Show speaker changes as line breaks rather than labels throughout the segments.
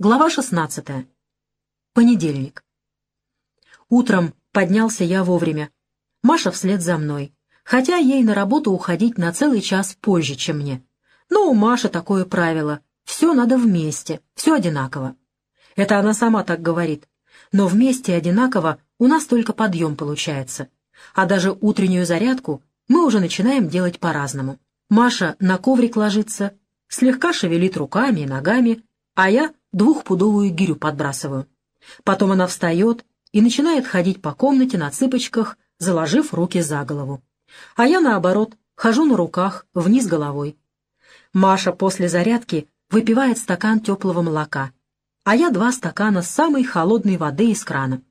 Глава 16. Понедельник. Утром поднялся я вовремя. Маша вслед за мной, хотя ей на работу уходить на целый час позже, чем мне. Но у Маши такое правило — все надо вместе, все одинаково. Это она сама так говорит. Но вместе одинаково у нас только подъем получается. А даже утреннюю зарядку мы уже начинаем делать по-разному. Маша на коврик ложится, слегка шевелит руками и ногами, а я двухпудовую гирю подбрасываю. Потом она встает и начинает ходить по комнате на цыпочках, заложив руки за голову. А я, наоборот, хожу на руках, вниз головой. Маша после зарядки выпивает стакан теплого молока, а я два стакана самой холодной воды из крана.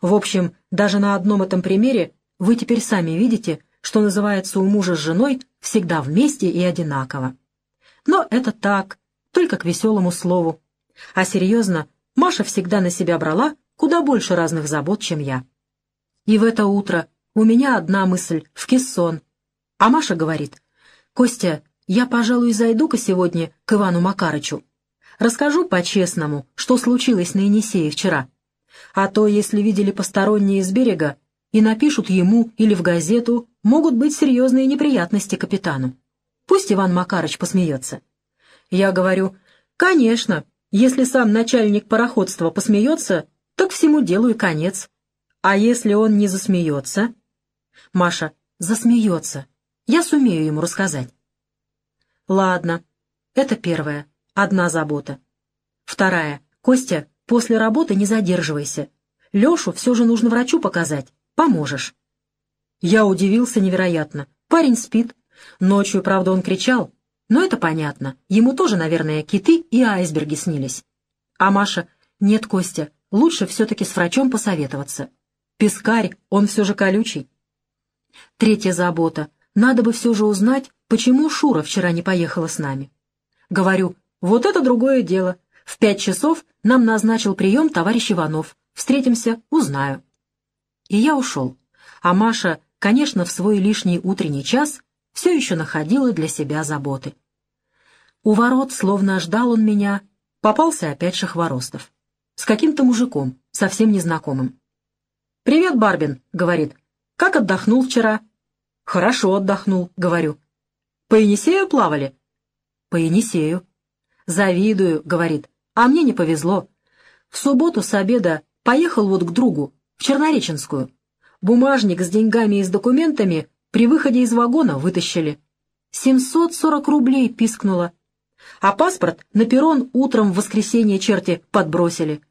В общем, даже на одном этом примере вы теперь сами видите, что называется у мужа с женой всегда вместе и одинаково. Но это так, только к веселому слову, а серьезно, Маша всегда на себя брала куда больше разных забот, чем я. И в это утро у меня одна мысль — в кессон. А Маша говорит, «Костя, я, пожалуй, зайду-ка сегодня к Ивану Макарычу. Расскажу по-честному, что случилось на Енисее вчера. А то, если видели посторонние с берега и напишут ему или в газету, могут быть серьезные неприятности капитану. Пусть Иван Макарыч посмеется». Я говорю, «Конечно, если сам начальник пароходства посмеется, так всему делу и конец. А если он не засмеется? Маша, засмеется. Я сумею ему рассказать. Ладно, это первая, одна забота. Вторая, Костя, после работы не задерживайся. Лешу все же нужно врачу показать, поможешь. Я удивился невероятно. Парень спит. Ночью, правда, он кричал, но это понятно. Ему тоже, наверное, киты и айсберги снились. А Маша, нет, Костя, лучше все-таки с врачом посоветоваться. Пескарь, он все же колючий. Третья забота. Надо бы все же узнать, почему Шура вчера не поехала с нами. Говорю, вот это другое дело. В пять часов нам назначил прием товарищ Иванов. Встретимся, узнаю. И я ушел. А Маша, конечно, в свой лишний утренний час все еще находила для себя заботы. У ворот, словно ждал он меня, попался опять Шахворостов. С каким-то мужиком, совсем незнакомым. «Привет, Барбин», — говорит. «Как отдохнул вчера?» «Хорошо отдохнул», — говорю. «По Енисею плавали?» «По Енисею». «Завидую», — говорит. «А мне не повезло. В субботу с обеда поехал вот к другу, в Чернореченскую. Бумажник с деньгами и с документами при выходе из вагона вытащили. 740 рублей пискнуло. А паспорт на перрон утром в воскресенье черти подбросили.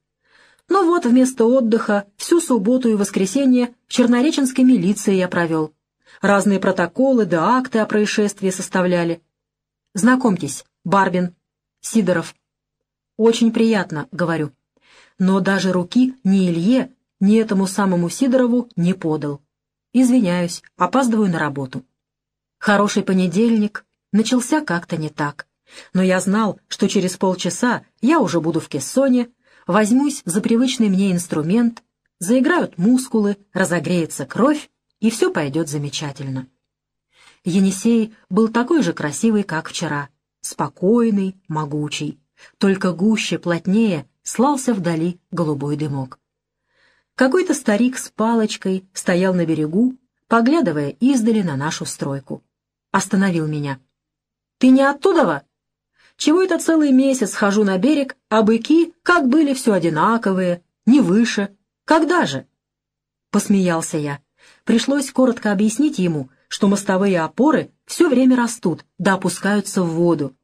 Ну вот, вместо отдыха всю субботу и воскресенье в Чернореченской милиции я провел. Разные протоколы да акты о происшествии составляли. Знакомьтесь, Барбин, Сидоров. Очень приятно, говорю. Но даже руки ни Илье, ни этому самому Сидорову не подал. Извиняюсь, опаздываю на работу. Хороший понедельник начался как-то не так. Но я знал, что через полчаса я уже буду в кессоне, возьмусь за привычный мне инструмент, заиграют мускулы, разогреется кровь, и все пойдет замечательно. Енисей был такой же красивый, как вчера, спокойный, могучий, только гуще, плотнее слался вдали голубой дымок. Какой-то старик с палочкой стоял на берегу, поглядывая издали на нашу стройку. Остановил меня. «Ты не оттуда-во? Чего это целый месяц хожу на берег, а быки, как были, все одинаковые, не выше. Когда же?» Посмеялся я. Пришлось коротко объяснить ему, что мостовые опоры все время растут, да опускаются в воду.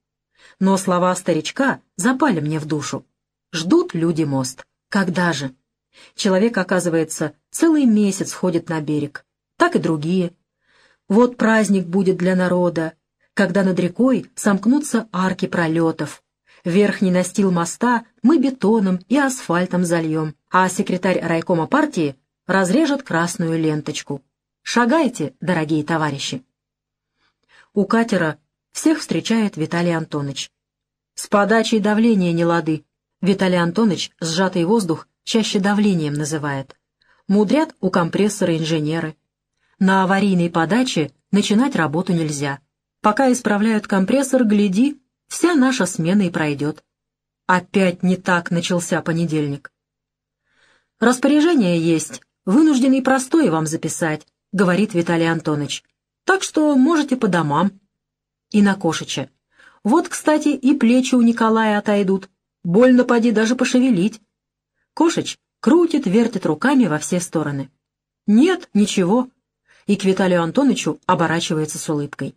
Но слова старичка запали мне в душу. Ждут люди мост. Когда же? Человек, оказывается, целый месяц ходит на берег. Так и другие. Вот праздник будет для народа, когда над рекой сомкнутся арки пролетов. Верхний настил моста мы бетоном и асфальтом зальем, а секретарь райкома партии разрежет красную ленточку. Шагайте, дорогие товарищи. У катера всех встречает Виталий Антонович. С подачей давления не лады. Виталий Антонович, сжатый воздух, чаще давлением называет. Мудрят у компрессора инженеры. На аварийной подаче начинать работу нельзя. Пока исправляют компрессор, гляди, вся наша смена и пройдет. Опять не так начался понедельник. «Распоряжение есть. Вынужденный простой вам записать», — говорит Виталий Антонович. «Так что можете по домам». И на Кошича. «Вот, кстати, и плечи у Николая отойдут. Больно поди даже пошевелить». Кошич крутит, вертит руками во все стороны. «Нет, ничего». И к Виталию Антоновичу оборачивается с улыбкой.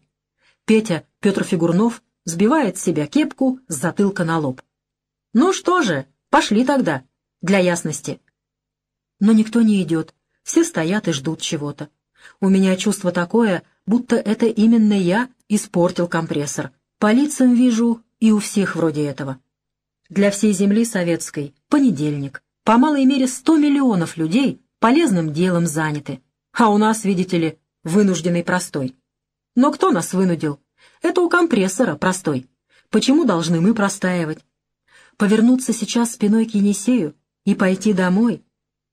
Петя, Петр Фигурнов, сбивает с себя кепку с затылка на лоб. «Ну что же, пошли тогда, для ясности». Но никто не идет, все стоят и ждут чего-то. У меня чувство такое, будто это именно я испортил компрессор. По лицам вижу и у всех вроде этого. Для всей земли советской понедельник. По малой мере сто миллионов людей полезным делом заняты. А у нас, видите ли, вынужденный простой. Но кто нас вынудил? Это у компрессора простой. Почему должны мы простаивать? Повернуться сейчас спиной к Енисею и пойти домой?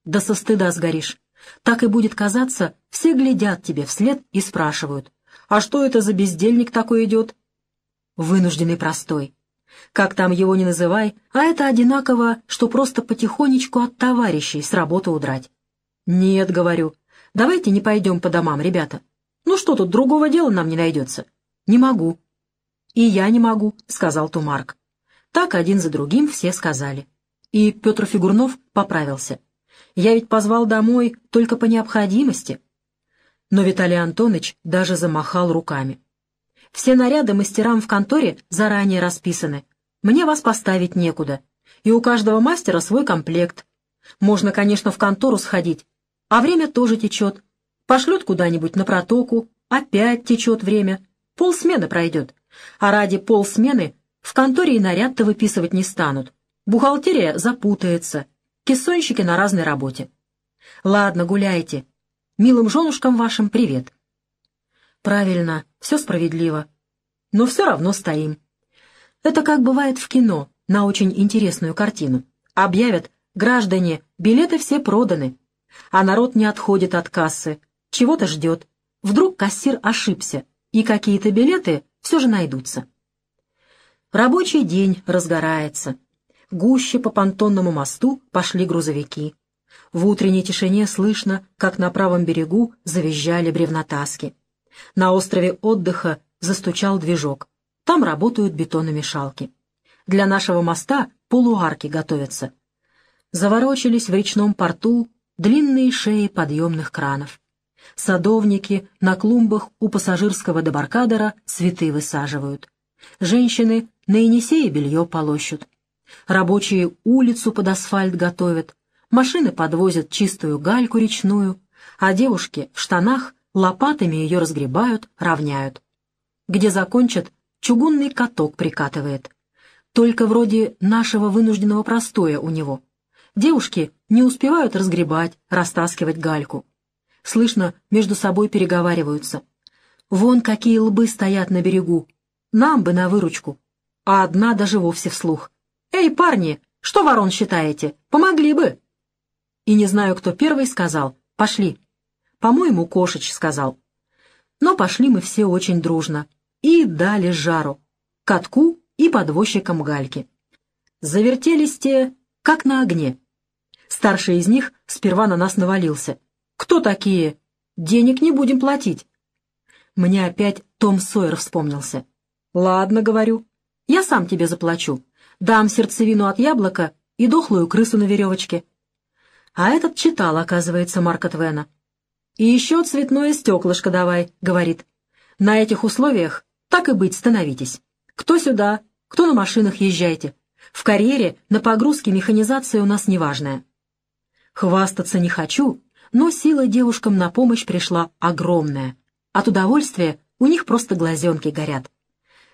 Да со стыда сгоришь. Так и будет казаться, все глядят тебе вслед и спрашивают, а что это за бездельник такой идет? Вынужденный простой. Как там его не называй, а это одинаково, что просто потихонечку от товарищей с работы удрать. Нет, говорю, давайте не пойдем по домам, ребята. Ну что тут, другого дела нам не найдется? Не могу. И я не могу, сказал Тумарк. Так один за другим все сказали. И Петр Фигурнов поправился. Я ведь позвал домой только по необходимости. Но Виталий Антонович даже замахал руками. Все наряды мастерам в конторе заранее расписаны. Мне вас поставить некуда. И у каждого мастера свой комплект. Можно, конечно, в контору сходить. А время тоже течет. Пошлют куда-нибудь на протоку, опять течет время. Полсмены пройдет. А ради полсмены в конторе и наряд-то выписывать не станут. Бухгалтерия запутается. Кессонщики на разной работе. Ладно, гуляйте. Милым женушкам вашим привет. Правильно, все справедливо. Но все равно стоим. Это как бывает в кино, на очень интересную картину. Объявят, граждане, билеты все проданы. А народ не отходит от кассы, чего-то ждет. Вдруг кассир ошибся, и какие-то билеты все же найдутся. Рабочий день разгорается. Гуще по понтонному мосту пошли грузовики. В утренней тишине слышно, как на правом берегу завизжали бревнотаски. На острове отдыха застучал движок. Там работают бетономешалки. Для нашего моста полуарки готовятся. Заворочились в речном порту длинные шеи подъемных кранов. Садовники на клумбах у пассажирского дебаркадера цветы высаживают. Женщины на Енисее белье полощут. Рабочие улицу под асфальт готовят. Машины подвозят чистую гальку речную, а девушки в штанах лопатами ее разгребают, равняют. Где закончат, чугунный каток прикатывает. Только вроде нашего вынужденного простоя у него. Девушки не успевают разгребать, растаскивать гальку. Слышно, между собой переговариваются. Вон какие лбы стоят на берегу. Нам бы на выручку. А одна даже вовсе вслух. «Эй, парни, что ворон считаете? Помогли бы!» И не знаю, кто первый сказал «пошли». По-моему, Кошич сказал. Но пошли мы все очень дружно. И дали жару. Катку и подвозчикам гальки. Завертелись те, как на огне. Старший из них сперва на нас навалился. «Кто такие? Денег не будем платить». Мне опять Том Сойер вспомнился. «Ладно, — говорю, — я сам тебе заплачу. Дам сердцевину от яблока и дохлую крысу на веревочке». А этот читал, оказывается, Марка Твена. «И еще цветное стеклышко давай», — говорит. «На этих условиях так и быть становитесь. Кто сюда, кто на машинах езжайте. В карьере на погрузке механизация у нас неважная». Хвастаться не хочу, но сила девушкам на помощь пришла огромная. От удовольствия у них просто глазенки горят.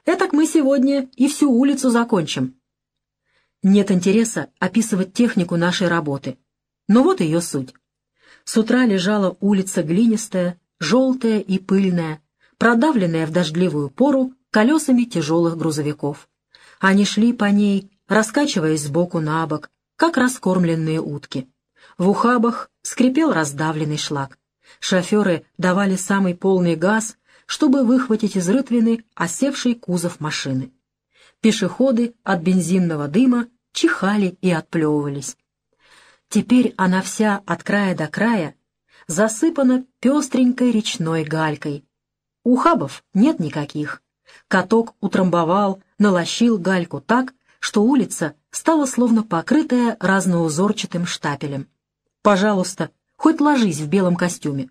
Этак мы сегодня и всю улицу закончим. Нет интереса описывать технику нашей работы. Но вот ее суть. С утра лежала улица глинистая, желтая и пыльная, продавленная в дождливую пору колесами тяжелых грузовиков. Они шли по ней, раскачиваясь сбоку на бок, как раскормленные утки. В ухабах скрипел раздавленный шлак. Шоферы давали самый полный газ, чтобы выхватить из рытвины осевший кузов машины. Пешеходы от бензинного дыма чихали и отплевывались. Теперь она вся от края до края засыпана пестренькой речной галькой. Ухабов нет никаких. Каток утрамбовал, налощил гальку так, что улица стала словно покрытая разноузорчатым штапелем. Пожалуйста, хоть ложись в белом костюме.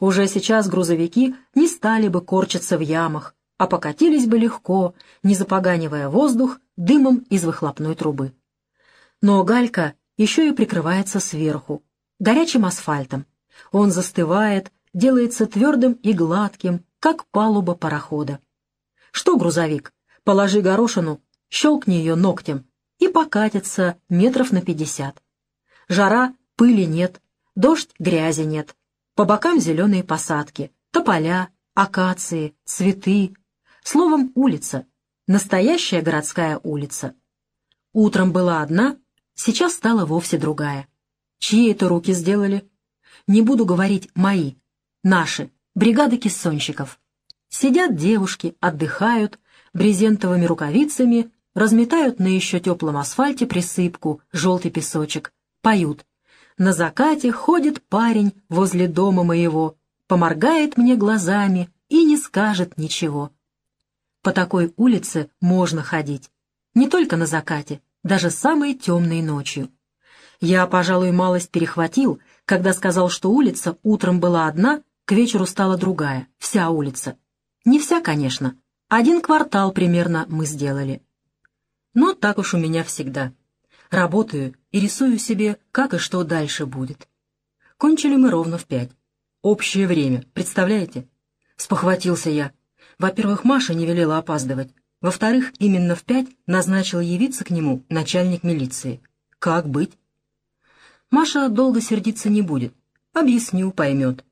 Уже сейчас грузовики не стали бы корчиться в ямах, а покатились бы легко, не запоганивая воздух дымом из выхлопной трубы. Но галька еще и прикрывается сверху, горячим асфальтом. Он застывает, делается твердым и гладким, как палуба парохода. Что, грузовик, положи горошину, щелкни ее ногтем и покатится метров на пятьдесят. Жара, пыли нет, дождь, грязи нет. По бокам зеленые посадки, тополя, акации, цветы. Словом, улица. Настоящая городская улица. Утром была одна, сейчас стала вовсе другая. Чьи это руки сделали? Не буду говорить «мои», наши, бригады кессонщиков. Сидят девушки, отдыхают, брезентовыми рукавицами разметают на еще теплом асфальте присыпку, желтый песочек, поют. На закате ходит парень возле дома моего, поморгает мне глазами и не скажет ничего. По такой улице можно ходить. Не только на закате, даже самой темной ночью. Я, пожалуй, малость перехватил, когда сказал, что улица утром была одна, к вечеру стала другая, вся улица. Не вся, конечно. Один квартал примерно мы сделали. Но так уж у меня всегда. Работаю и рисую себе, как и что дальше будет. Кончили мы ровно в пять. Общее время, представляете? Спохватился я. Во-первых, Маша не велела опаздывать. Во-вторых, именно в пять назначил явиться к нему начальник милиции. Как быть? Маша долго сердиться не будет. Объясню, поймет.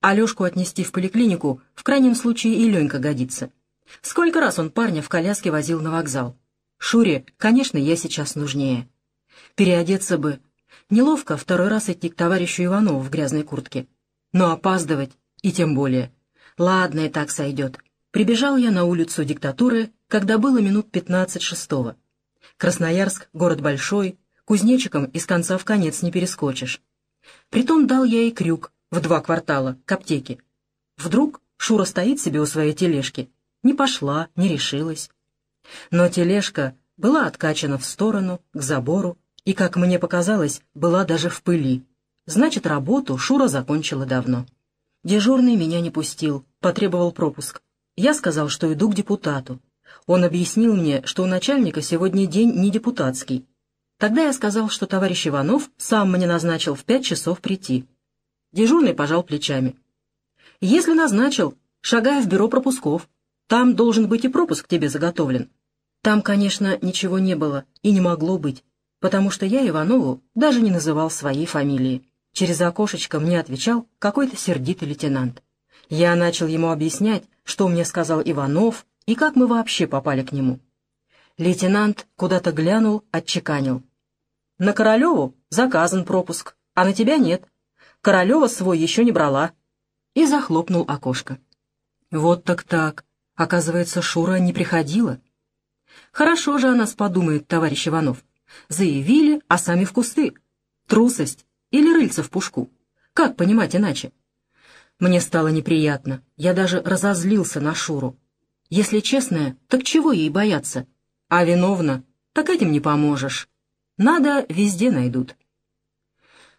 Алешку отнести в поликлинику, в крайнем случае и Ленька годится. Сколько раз он парня в коляске возил на вокзал. Шуре, конечно, я сейчас нужнее. Переодеться бы. Неловко второй раз идти к товарищу Иванову в грязной куртке. Но опаздывать, и тем более. Ладно, и так сойдет. Прибежал я на улицу диктатуры, когда было минут пятнадцать шестого. Красноярск — город большой, кузнечиком из конца в конец не перескочишь. Притом дал я и крюк в два квартала к аптеке. Вдруг Шура стоит себе у своей тележки. Не пошла, не решилась. Но тележка была откачана в сторону, к забору, и, как мне показалось, была даже в пыли. Значит, работу Шура закончила давно. Дежурный меня не пустил, потребовал пропуск. Я сказал, что иду к депутату. Он объяснил мне, что у начальника сегодня день не депутатский. Тогда я сказал, что товарищ Иванов сам мне назначил в пять часов прийти. Дежурный пожал плечами. «Если назначил, шагая в бюро пропусков. Там должен быть и пропуск тебе заготовлен. Там, конечно, ничего не было и не могло быть, потому что я Иванову даже не называл своей фамилии. Через окошечко мне отвечал какой-то сердитый лейтенант. Я начал ему объяснять, что мне сказал Иванов и как мы вообще попали к нему. Лейтенант куда-то глянул, отчеканил. «На Королеву заказан пропуск, а на тебя нет. Королева свой еще не брала». И захлопнул окошко. «Вот так так. Оказывается, Шура не приходила. Хорошо же о нас подумает, товарищ Иванов. Заявили, а сами в кусты. Трусость или рыльца в пушку. Как понимать иначе? Мне стало неприятно. Я даже разозлился на Шуру. Если честно, так чего ей бояться? А виновна, так этим не поможешь. Надо, везде найдут.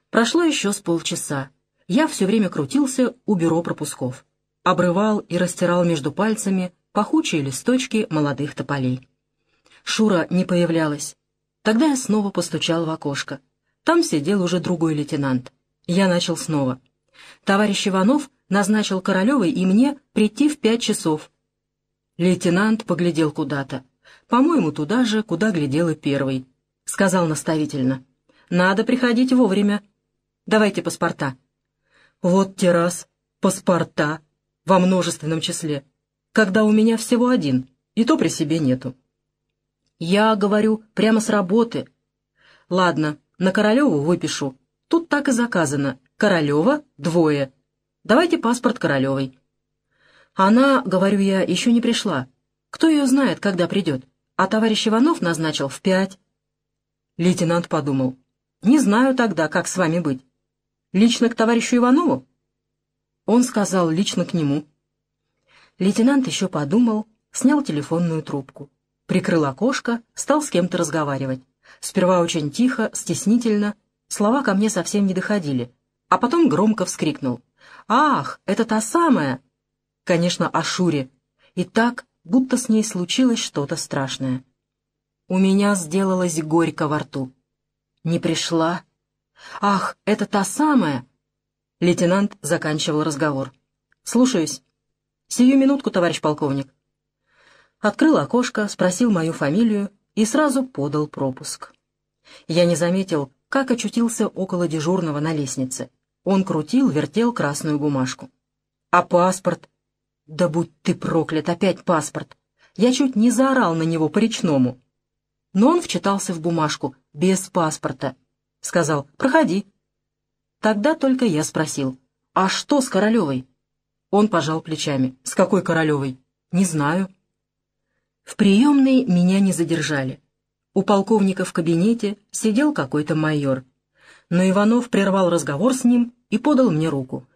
Прошло еще с полчаса. Я все время крутился у бюро пропусков обрывал и растирал между пальцами пахучие листочки молодых тополей. Шура не появлялась. Тогда я снова постучал в окошко. Там сидел уже другой лейтенант. Я начал снова. Товарищ Иванов назначил Королевой и мне прийти в пять часов. Лейтенант поглядел куда-то. По-моему, туда же, куда глядел и первый. Сказал наставительно. «Надо приходить вовремя. Давайте паспорта». «Вот те раз. Паспорта во множественном числе, когда у меня всего один, и то при себе нету. Я говорю прямо с работы. Ладно, на Королеву выпишу. Тут так и заказано. Королева двое. Давайте паспорт Королевой. Она, говорю я, еще не пришла. Кто ее знает, когда придет? а товарищ Иванов назначил в пять. Лейтенант подумал. «Не знаю тогда, как с вами быть. Лично к товарищу Иванову?» Он сказал лично к нему. Лейтенант еще подумал, снял телефонную трубку, прикрыл окошко, стал с кем-то разговаривать. Сперва очень тихо, стеснительно, слова ко мне совсем не доходили, а потом громко вскрикнул. «Ах, это та самая!» Конечно, о Шуре. И так, будто с ней случилось что-то страшное. У меня сделалось горько во рту. Не пришла. «Ах, это та самая!» Лейтенант заканчивал разговор. «Слушаюсь. Сию минутку, товарищ полковник». Открыл окошко, спросил мою фамилию и сразу подал пропуск. Я не заметил, как очутился около дежурного на лестнице. Он крутил, вертел красную бумажку. «А паспорт?» «Да будь ты проклят, опять паспорт!» Я чуть не заорал на него по-речному. Но он вчитался в бумажку, без паспорта. Сказал «Проходи». Тогда только я спросил, «А что с Королевой?» Он пожал плечами. «С какой Королевой?» «Не знаю». В приемной меня не задержали. У полковника в кабинете сидел какой-то майор. Но Иванов прервал разговор с ним и подал мне руку.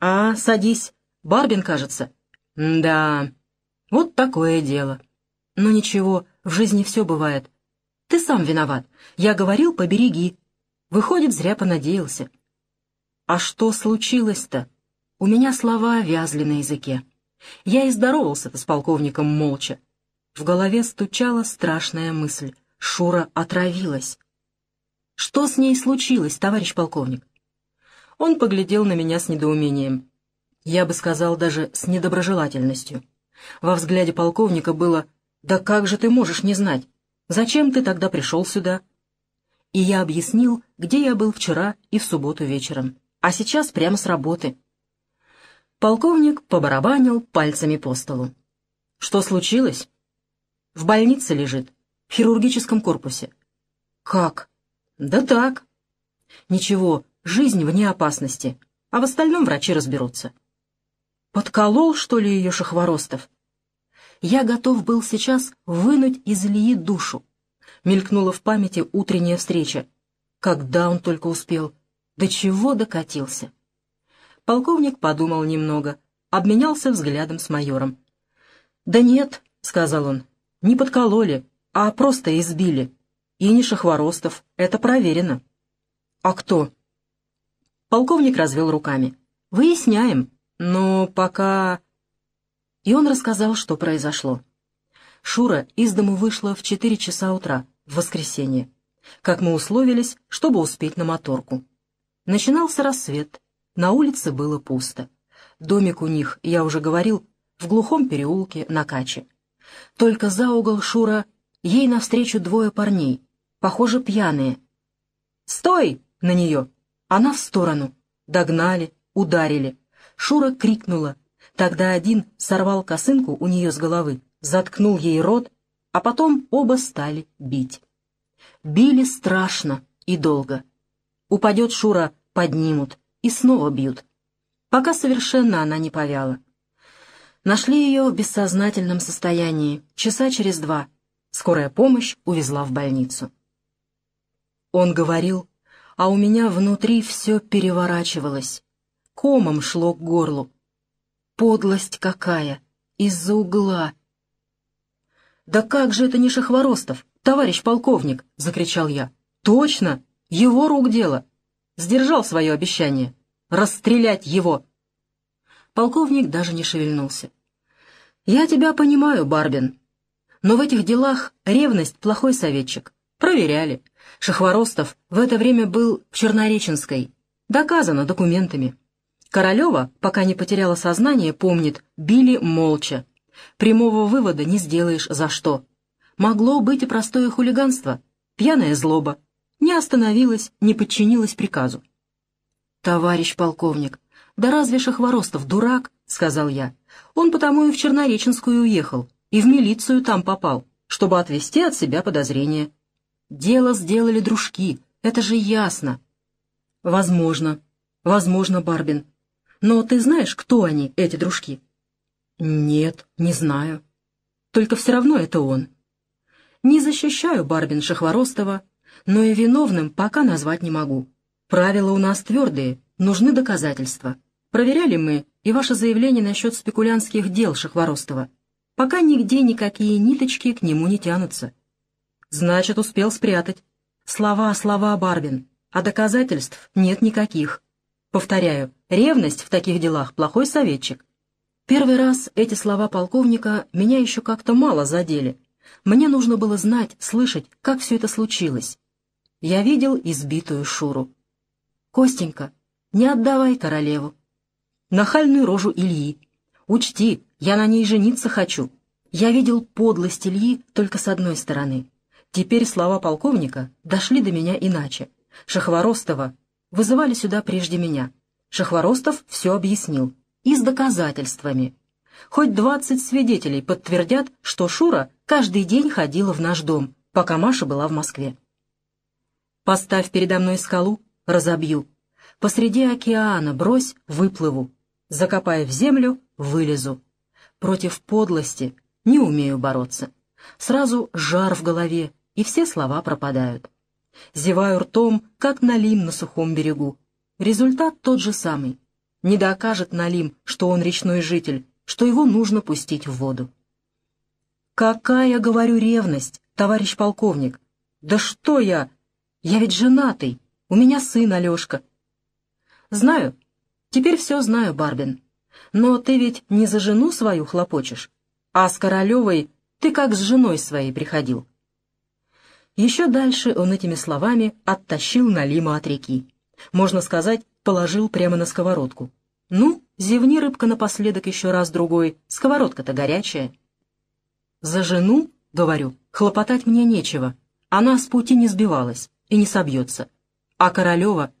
«А, садись. Барбин, кажется». «Да, вот такое дело. Но ничего, в жизни все бывает. Ты сам виноват. Я говорил, побереги. Выходит, зря понадеялся». А что случилось-то? У меня слова вязли на языке. Я и здоровался-то с полковником молча. В голове стучала страшная мысль. Шура отравилась. Что с ней случилось, товарищ полковник? Он поглядел на меня с недоумением. Я бы сказал, даже с недоброжелательностью. Во взгляде полковника было «Да как же ты можешь не знать? Зачем ты тогда пришел сюда?» И я объяснил, где я был вчера и в субботу вечером а сейчас прямо с работы. Полковник побарабанил пальцами по столу. Что случилось? В больнице лежит, в хирургическом корпусе. Как? Да так. Ничего, жизнь вне опасности, а в остальном врачи разберутся. Подколол, что ли, ее Шахворостов? Я готов был сейчас вынуть из Ильи душу. Мелькнула в памяти утренняя встреча. Когда он только успел. До чего докатился? Полковник подумал немного, обменялся взглядом с майором. «Да нет», — сказал он, — «не подкололи, а просто избили. И не Шахворостов, это проверено». «А кто?» Полковник развел руками. «Выясняем, но пока...» И он рассказал, что произошло. Шура из дому вышла в четыре часа утра, в воскресенье, как мы условились, чтобы успеть на моторку. Начинался рассвет, на улице было пусто. Домик у них, я уже говорил, в глухом переулке на Каче. Только за угол Шура ей навстречу двое парней, похоже, пьяные. «Стой!» на нее. Она в сторону. Догнали, ударили. Шура крикнула. Тогда один сорвал косынку у нее с головы, заткнул ей рот, а потом оба стали бить. Били страшно и долго. Упадет Шура, поднимут и снова бьют. Пока совершенно она не повяла. Нашли ее в бессознательном состоянии часа через два. Скорая помощь увезла в больницу. Он говорил, а у меня внутри все переворачивалось. Комом шло к горлу. Подлость какая! Из-за угла! «Да как же это не Шахворостов, товарищ полковник!» — закричал я. «Точно! Его рук дело. Сдержал свое обещание. Расстрелять его. Полковник даже не шевельнулся. «Я тебя понимаю, Барбин. Но в этих делах ревность — плохой советчик. Проверяли. Шахворостов в это время был в Чернореченской. Доказано документами. Королева, пока не потеряла сознание, помнит, били молча. Прямого вывода не сделаешь за что. Могло быть и простое хулиганство, пьяная злоба, не остановилась, не подчинилась приказу. «Товарищ полковник, да разве Шахворостов дурак?» — сказал я. «Он потому и в Чернореченскую уехал, и в милицию там попал, чтобы отвести от себя подозрения. Дело сделали дружки, это же ясно». «Возможно, возможно, Барбин. Но ты знаешь, кто они, эти дружки?» «Нет, не знаю. Только все равно это он». Не защищаю Барбин Шахворостова, но и виновным пока назвать не могу. Правила у нас твердые, нужны доказательства. Проверяли мы и ваше заявление насчет спекулянтских дел Шахворостова. Пока нигде никакие ниточки к нему не тянутся. Значит, успел спрятать. Слова, слова, Барбин, а доказательств нет никаких. Повторяю, ревность в таких делах — плохой советчик. Первый раз эти слова полковника меня еще как-то мало задели. Мне нужно было знать, слышать, как все это случилось. Я видел избитую Шуру. «Костенька, не отдавай королеву». Нахальную рожу Ильи. «Учти, я на ней жениться хочу». Я видел подлость Ильи только с одной стороны. Теперь слова полковника дошли до меня иначе. Шахворостова вызывали сюда прежде меня. Шахворостов все объяснил. И с доказательствами. Хоть двадцать свидетелей подтвердят, что Шура каждый день ходила в наш дом, пока Маша была в Москве. Поставь передо мной скалу, разобью. Посреди океана брось, выплыву. Закопая в землю, вылезу. Против подлости не умею бороться. Сразу жар в голове, и все слова пропадают. Зеваю ртом, как налим на сухом берегу. Результат тот же самый. Не докажет налим, что он речной житель, что его нужно пустить в воду. «Какая, говорю, ревность, товарищ полковник! Да что я, я ведь женатый, у меня сын Алешка. Знаю, теперь все знаю, Барбин. Но ты ведь не за жену свою хлопочешь, а с Королевой ты как с женой своей приходил. Еще дальше он этими словами оттащил Налима от реки. Можно сказать, положил прямо на сковородку. Ну, зевни рыбка напоследок еще раз-другой, сковородка-то горячая. За жену, говорю, хлопотать мне нечего, она с пути не сбивалась и не собьется. А Королева...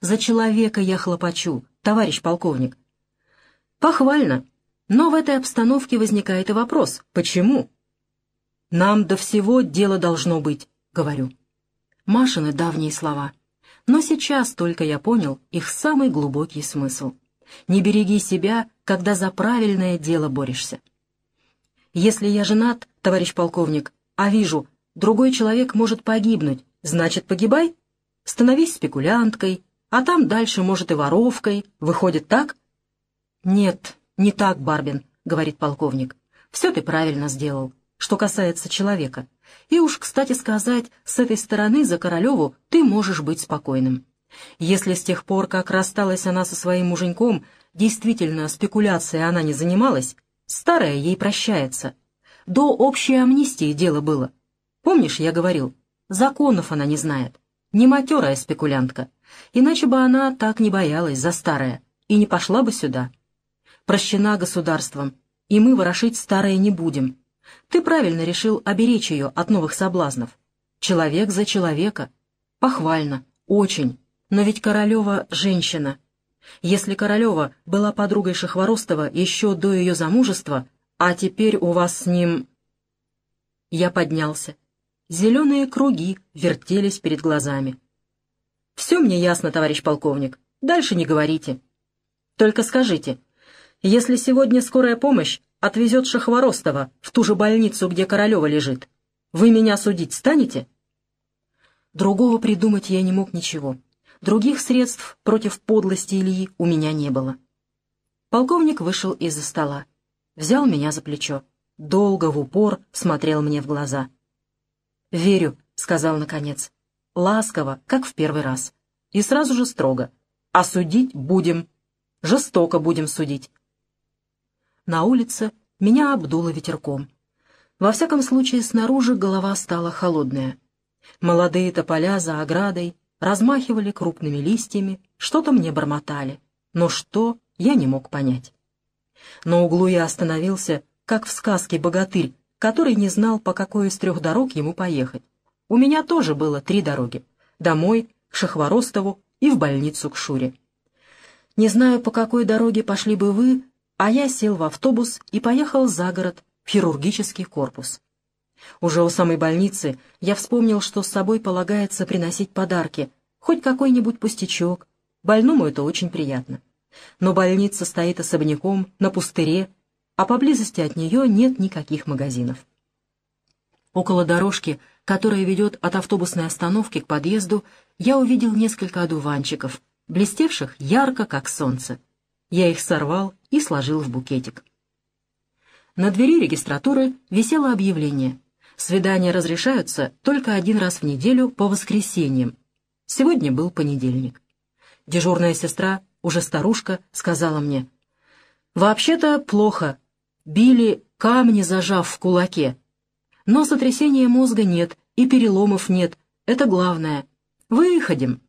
За человека я хлопочу, товарищ полковник. Похвально. Но в этой обстановке возникает и вопрос, почему? Нам до всего дело должно быть, говорю. Машины давние слова. Но сейчас только я понял их самый глубокий смысл. Не береги себя, когда за правильное дело борешься. Если я женат, товарищ полковник, а вижу, другой человек может погибнуть, Значит, погибай? Становись спекулянткой, а там дальше, может, и воровкой. Выходит так? Нет, не так, Барбин, говорит полковник. Все ты правильно сделал, что касается человека. И уж, кстати сказать, с этой стороны за Королеву ты можешь быть спокойным. Если с тех пор, как рассталась она со своим муженьком, действительно спекуляцией она не занималась, старая ей прощается. До общей амнистии дело было. Помнишь, я говорил, Законов она не знает. Не матерая спекулянтка. Иначе бы она так не боялась за старое и не пошла бы сюда. Прощена государством, и мы ворошить старое не будем. Ты правильно решил оберечь ее от новых соблазнов. Человек за человека. Похвально, очень. Но ведь Королева — женщина. Если Королева была подругой Шахворостова еще до ее замужества, а теперь у вас с ним... Я поднялся. Зеленые круги вертелись перед глазами. «Все мне ясно, товарищ полковник. Дальше не говорите. Только скажите, если сегодня скорая помощь отвезет Шахворостова в ту же больницу, где Королева лежит, вы меня судить станете?» Другого придумать я не мог ничего. Других средств против подлости Ильи у меня не было. Полковник вышел из-за стола, взял меня за плечо, долго в упор смотрел мне в глаза — «Верю», — сказал наконец. Ласково, как в первый раз. И сразу же строго. «А судить будем. Жестоко будем судить». На улице меня обдуло ветерком. Во всяком случае, снаружи голова стала холодная. Молодые тополя за оградой размахивали крупными листьями, что-то мне бормотали. Но что, я не мог понять. На углу я остановился, как в сказке «Богатырь», который не знал, по какой из трех дорог ему поехать. У меня тоже было три дороги — домой, к Шахворостову и в больницу к Шуре. Не знаю, по какой дороге пошли бы вы, а я сел в автобус и поехал за город, в хирургический корпус. Уже у самой больницы я вспомнил, что с собой полагается приносить подарки, хоть какой-нибудь пустячок. Больному это очень приятно. Но больница стоит особняком, на пустыре, а поблизости от нее нет никаких магазинов. Около дорожки, которая ведет от автобусной остановки к подъезду, я увидел несколько одуванчиков, блестевших ярко, как солнце. Я их сорвал и сложил в букетик. На двери регистратуры висело объявление. Свидания разрешаются только один раз в неделю по воскресеньям. Сегодня был понедельник. Дежурная сестра, уже старушка, сказала мне, «Вообще-то плохо. Били камни, зажав в кулаке. Но сотрясения мозга нет и переломов нет. Это главное. Выходим».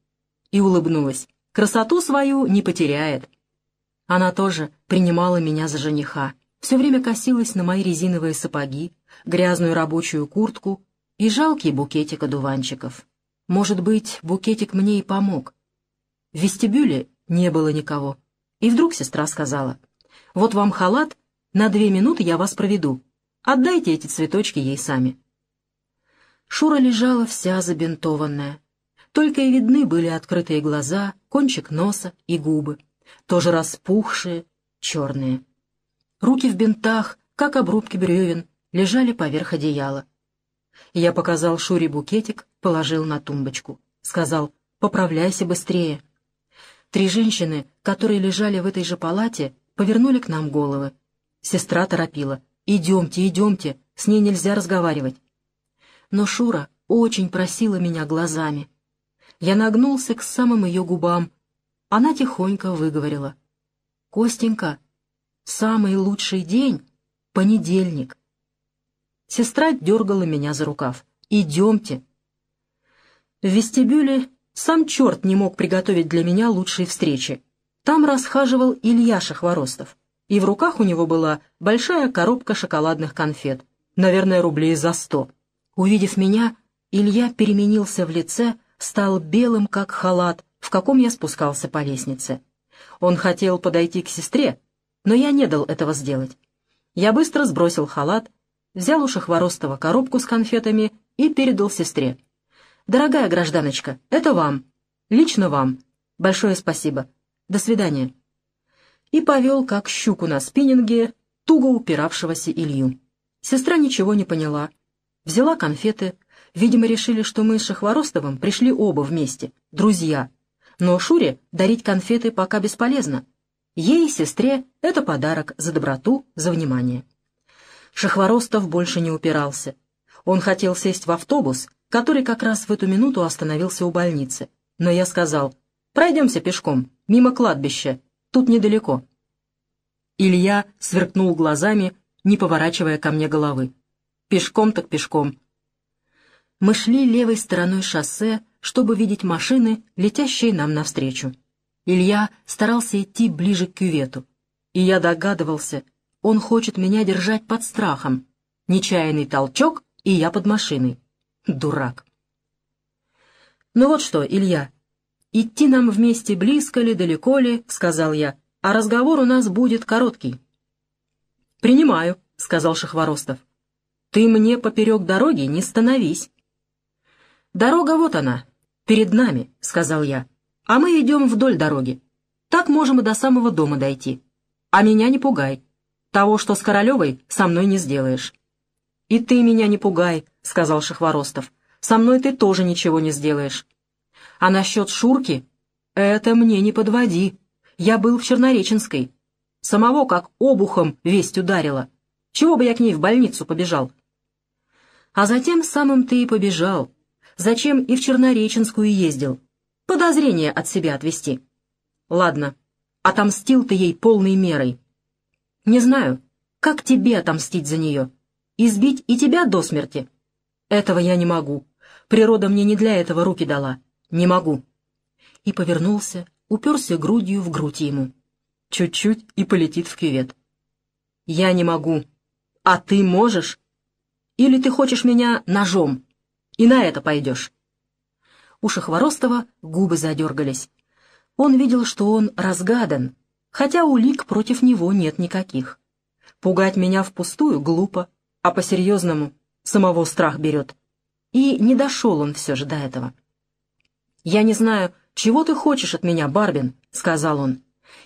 И улыбнулась. «Красоту свою не потеряет». Она тоже принимала меня за жениха. Все время косилась на мои резиновые сапоги, грязную рабочую куртку и жалкий букетик одуванчиков. Может быть, букетик мне и помог. В вестибюле не было никого. И вдруг сестра сказала, «Вот вам халат, на две минуты я вас проведу. Отдайте эти цветочки ей сами». Шура лежала вся забинтованная. Только и видны были открытые глаза, кончик носа и губы тоже распухшие, черные. Руки в бинтах, как обрубки бревен, лежали поверх одеяла. Я показал Шуре букетик, положил на тумбочку. Сказал, поправляйся быстрее. Три женщины, которые лежали в этой же палате, повернули к нам головы. Сестра торопила. «Идемте, идемте, с ней нельзя разговаривать». Но Шура очень просила меня глазами. Я нагнулся к самым ее губам, она тихонько выговорила. «Костенька, самый лучший день — понедельник». Сестра дергала меня за рукав. «Идемте». В вестибюле сам черт не мог приготовить для меня лучшие встречи. Там расхаживал Илья Шахворостов, и в руках у него была большая коробка шоколадных конфет, наверное, рублей за сто. Увидев меня, Илья переменился в лице, стал белым, как халат, в каком я спускался по лестнице. Он хотел подойти к сестре, но я не дал этого сделать. Я быстро сбросил халат, взял у Шахворостова коробку с конфетами и передал сестре. «Дорогая гражданочка, это вам. Лично вам. Большое спасибо. До свидания». И повел, как щуку на спиннинге, туго упиравшегося Илью. Сестра ничего не поняла. Взяла конфеты. Видимо, решили, что мы с Шахворостовым пришли оба вместе, друзья, но Шуре дарить конфеты пока бесполезно. Ей, сестре, это подарок за доброту, за внимание. Шахворостов больше не упирался. Он хотел сесть в автобус, который как раз в эту минуту остановился у больницы. Но я сказал, пройдемся пешком, мимо кладбища, тут недалеко. Илья сверкнул глазами, не поворачивая ко мне головы. Пешком так пешком. Мы шли левой стороной шоссе, чтобы видеть машины, летящие нам навстречу. Илья старался идти ближе к кювету, и я догадывался, он хочет меня держать под страхом. Нечаянный толчок, и я под машиной. Дурак. «Ну вот что, Илья, идти нам вместе близко ли, далеко ли, — сказал я, — а разговор у нас будет короткий». «Принимаю», — сказал Шахворостов. «Ты мне поперек дороги не становись». «Дорога вот она, перед нами», — сказал я. «А мы идем вдоль дороги. Так можем и до самого дома дойти. А меня не пугай. Того, что с Королевой, со мной не сделаешь». «И ты меня не пугай», — сказал Шахворостов. «Со мной ты тоже ничего не сделаешь». «А насчет Шурки? Это мне не подводи. Я был в Чернореченской. Самого как обухом весть ударила. Чего бы я к ней в больницу побежал?» «А затем самым ты и побежал», Зачем и в Чернореченскую ездил? Подозрение от себя отвести. Ладно, отомстил ты ей полной мерой. Не знаю, как тебе отомстить за нее? Избить и тебя до смерти? Этого я не могу. Природа мне не для этого руки дала. Не могу. И повернулся, уперся грудью в грудь ему. Чуть-чуть и полетит в кювет. Я не могу. А ты можешь? Или ты хочешь меня ножом? И на это пойдешь. У Шахворостова губы задергались. Он видел, что он разгадан, хотя улик против него нет никаких. Пугать меня впустую глупо, а по-серьезному самого страх берет. И не дошел он все же до этого. «Я не знаю, чего ты хочешь от меня, Барбин», — сказал он.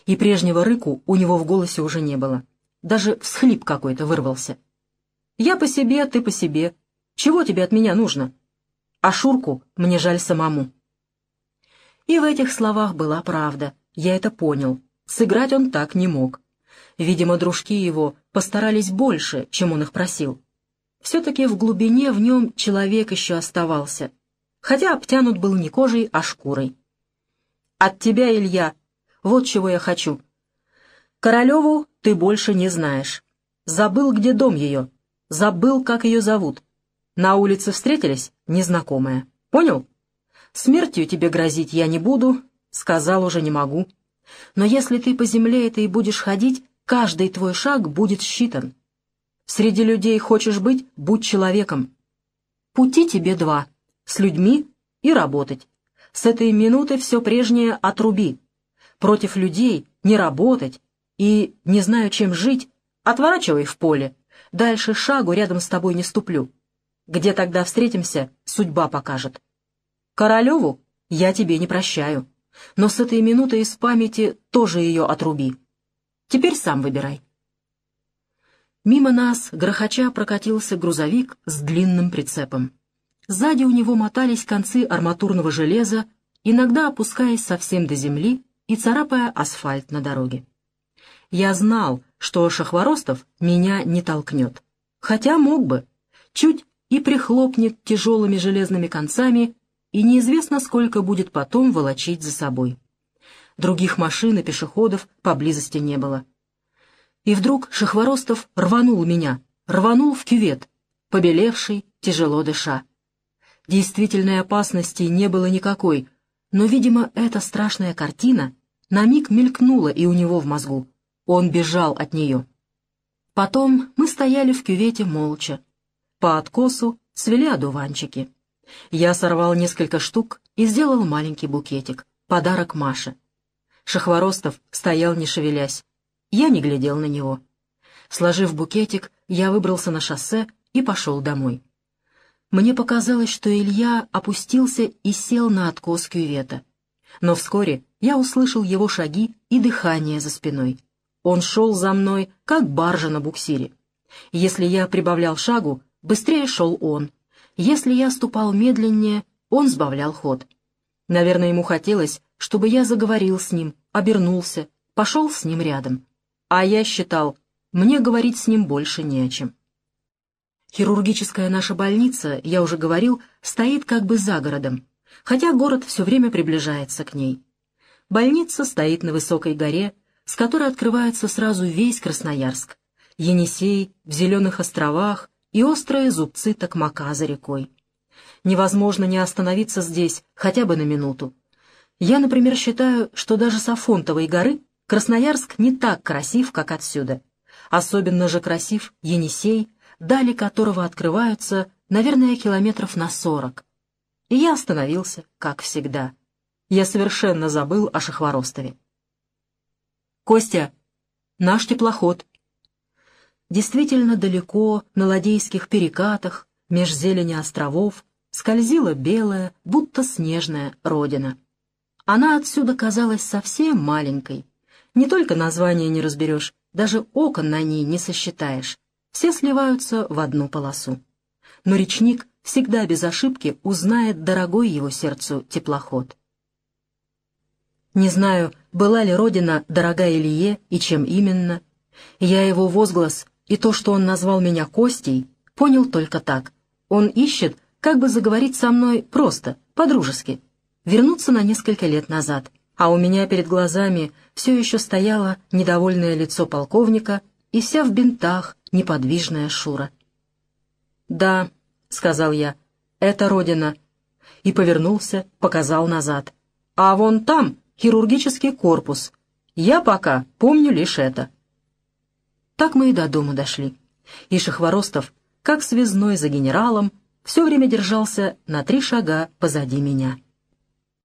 И прежнего рыку у него в голосе уже не было. Даже всхлип какой-то вырвался. «Я по себе, ты по себе. Чего тебе от меня нужно? А Шурку мне жаль самому». И в этих словах была правда. Я это понял. Сыграть он так не мог. Видимо, дружки его постарались больше, чем он их просил. Все-таки в глубине в нем человек еще оставался, хотя обтянут был не кожей, а шкурой. «От тебя, Илья, вот чего я хочу. Королеву ты больше не знаешь. Забыл, где дом ее. Забыл, как ее зовут. На улице встретились, незнакомая. Понял? Смертью тебе грозить я не буду, сказал уже не могу. Но если ты по земле этой будешь ходить, каждый твой шаг будет считан. Среди людей хочешь быть — будь человеком. Пути тебе два — с людьми и работать. С этой минуты все прежнее отруби. Против людей не работать и, не знаю, чем жить, отворачивай в поле. Дальше шагу рядом с тобой не ступлю. Где тогда встретимся, судьба покажет. Королеву я тебе не прощаю, но с этой минуты из памяти тоже ее отруби. Теперь сам выбирай. Мимо нас, грохоча, прокатился грузовик с длинным прицепом. Сзади у него мотались концы арматурного железа, иногда опускаясь совсем до земли и царапая асфальт на дороге. Я знал, что Шахворостов меня не толкнет. Хотя мог бы. Чуть и прихлопнет тяжелыми железными концами, и неизвестно, сколько будет потом волочить за собой. Других машин и пешеходов поблизости не было. И вдруг Шахворостов рванул меня, рванул в кювет, побелевший, тяжело дыша. Действительной опасности не было никакой, но, видимо, эта страшная картина на миг мелькнула и у него в мозгу. Он бежал от нее. Потом мы стояли в кювете молча. По откосу свели одуванчики. Я сорвал несколько штук и сделал маленький букетик, подарок Маше. Шахворостов стоял не шевелясь. Я не глядел на него. Сложив букетик, я выбрался на шоссе и пошел домой. Мне показалось, что Илья опустился и сел на откос кювета. Но вскоре я услышал его шаги и дыхание за спиной. Он шел за мной, как баржа на буксире. Если я прибавлял шагу, быстрее шел он. Если я ступал медленнее, он сбавлял ход. Наверное, ему хотелось, чтобы я заговорил с ним, обернулся, пошел с ним рядом. А я считал, мне говорить с ним больше не о чем. Хирургическая наша больница, я уже говорил, стоит как бы за городом, хотя город все время приближается к ней. Больница стоит на высокой горе, с которой открывается сразу весь Красноярск, Енисей в зеленых островах и острые зубцы Токмака за рекой. Невозможно не остановиться здесь хотя бы на минуту. Я, например, считаю, что даже с Афонтовой горы Красноярск не так красив, как отсюда. Особенно же красив Енисей, дали которого открываются, наверное, километров на сорок. И я остановился, как всегда. Я совершенно забыл о Шахворостове. «Костя, наш теплоход». Действительно далеко, на ладейских перекатах, меж зелени островов, скользила белая, будто снежная родина. Она отсюда казалась совсем маленькой, не только название не разберешь, даже окон на ней не сосчитаешь. Все сливаются в одну полосу. Но речник всегда без ошибки узнает дорогой его сердцу теплоход. Не знаю, была ли родина дорога Илье и чем именно. Я его возглас и то, что он назвал меня Костей, понял только так. Он ищет, как бы заговорить со мной просто, по-дружески, вернуться на несколько лет назад — а у меня перед глазами все еще стояло недовольное лицо полковника и вся в бинтах неподвижная Шура. «Да», — сказал я, — «это родина». И повернулся, показал назад. «А вон там хирургический корпус. Я пока помню лишь это». Так мы и до дома дошли. И Шахворостов, как связной за генералом, все время держался на три шага позади меня.